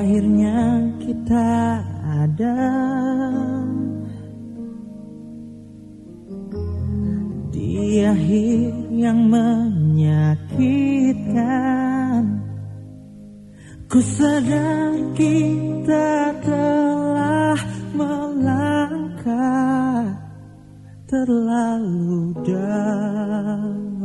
akhirnya kita ada di akhir yang menyakitkan. Ku sadar kita telah melangkah terlalu dalam.